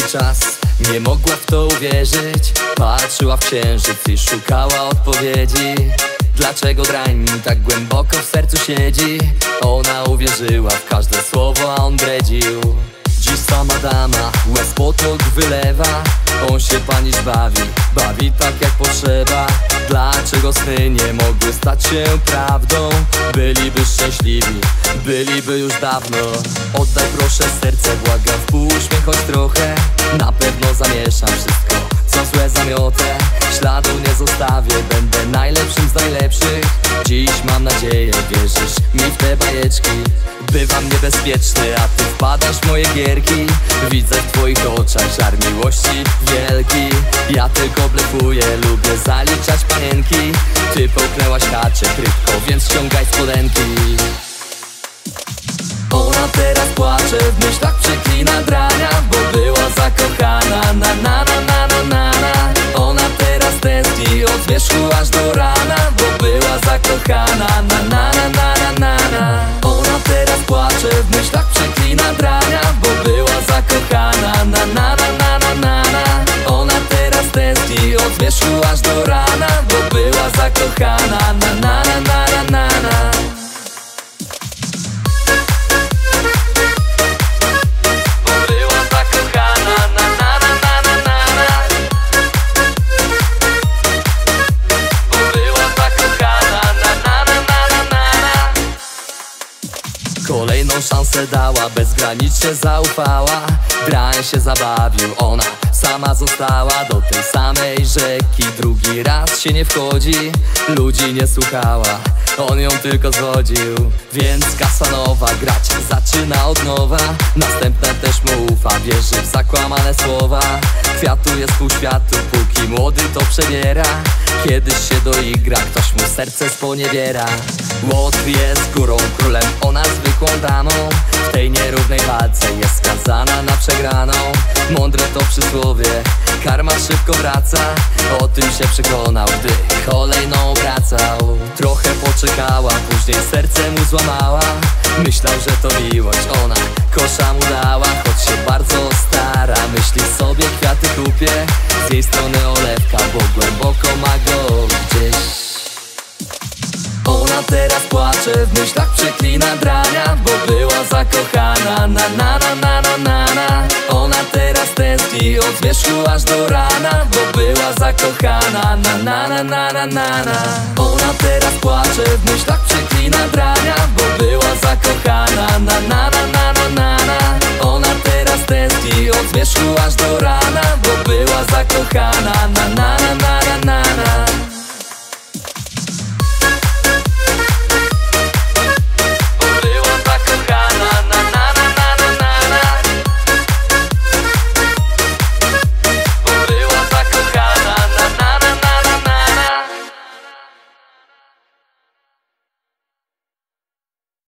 długi czas. Nie mogła w to uwierzyć. Patrzyła w księżyc i szukała odpowiedzi. Dlaczego drań tak głęboko w sercu siedzi? Ona uwierzyła w każde słowo, a on bredził. Dziś sama dama łez potok wylewa. On się panić bawi, bawi tak jak potrzeba. Dlaczego sny nie mogły stać się prawdą? Byliby szczęśliwi, byliby już dawno. Oddaj proszę serce, błagam wpuść choć trochę. Na pewno zamieszam wszystko, co złe zamiotę. Śladu nie zostawię, będę najlepszym z najlepszych. Dziś mam nadzieję, wierzysz mi w te bajeczki. Bywam niebezpieczny, a ty wpadasz w moje gierki. Widzę w twoich oczach żar miłości wielki. Ja tylko blefuję, lubię zaliczać panienki. Ty połknęłaś haczyk rybko, więc ściągaj spodenki Ona teraz płacze, w myślach przeklina drania Bo była zakochana, na na na na na na Szansę dała, bezgranicznie zaufała. Drań się zabawił, ona sama została. Do tej samej rzeki drugi raz się nie wchodzi. Ludzi nie słuchała, on ją tylko zwodził. Więc Kasanowa grać zaczyna od nowa. Następna też mu ufa, wierzy w zakłamane słowa Kwiatu jest pół światu, póki młody to przebiera. Kiedyś się doigra, ktoś mu serce sponiewiera. Łotr jest górą, królem, ona zwykłą damą. W tej nierównej walce jest skazana na przegraną. Mądre to przysłowie, karma szybko wraca. O tym się przekonał, gdy kolejną obracał Trochę poczekała, później serce mu złamała. Myślał, że to miłość, ona kosza mu dała Choć się bardzo stara, myśli sobie kwiaty kupię Z jej strony olewka, bo głęboko ma go gdzieś ona teraz płacze, w myślach przeklina drania Bo była zakochana, na na na na na na na Ona teraz tęskni od wierzchu aż do rana Bo była zakochana, na na na na na na na Ona teraz płacze, w myślach przeklina drania Bo była zakochana, na na na bez i od zmierzchu aż do rana.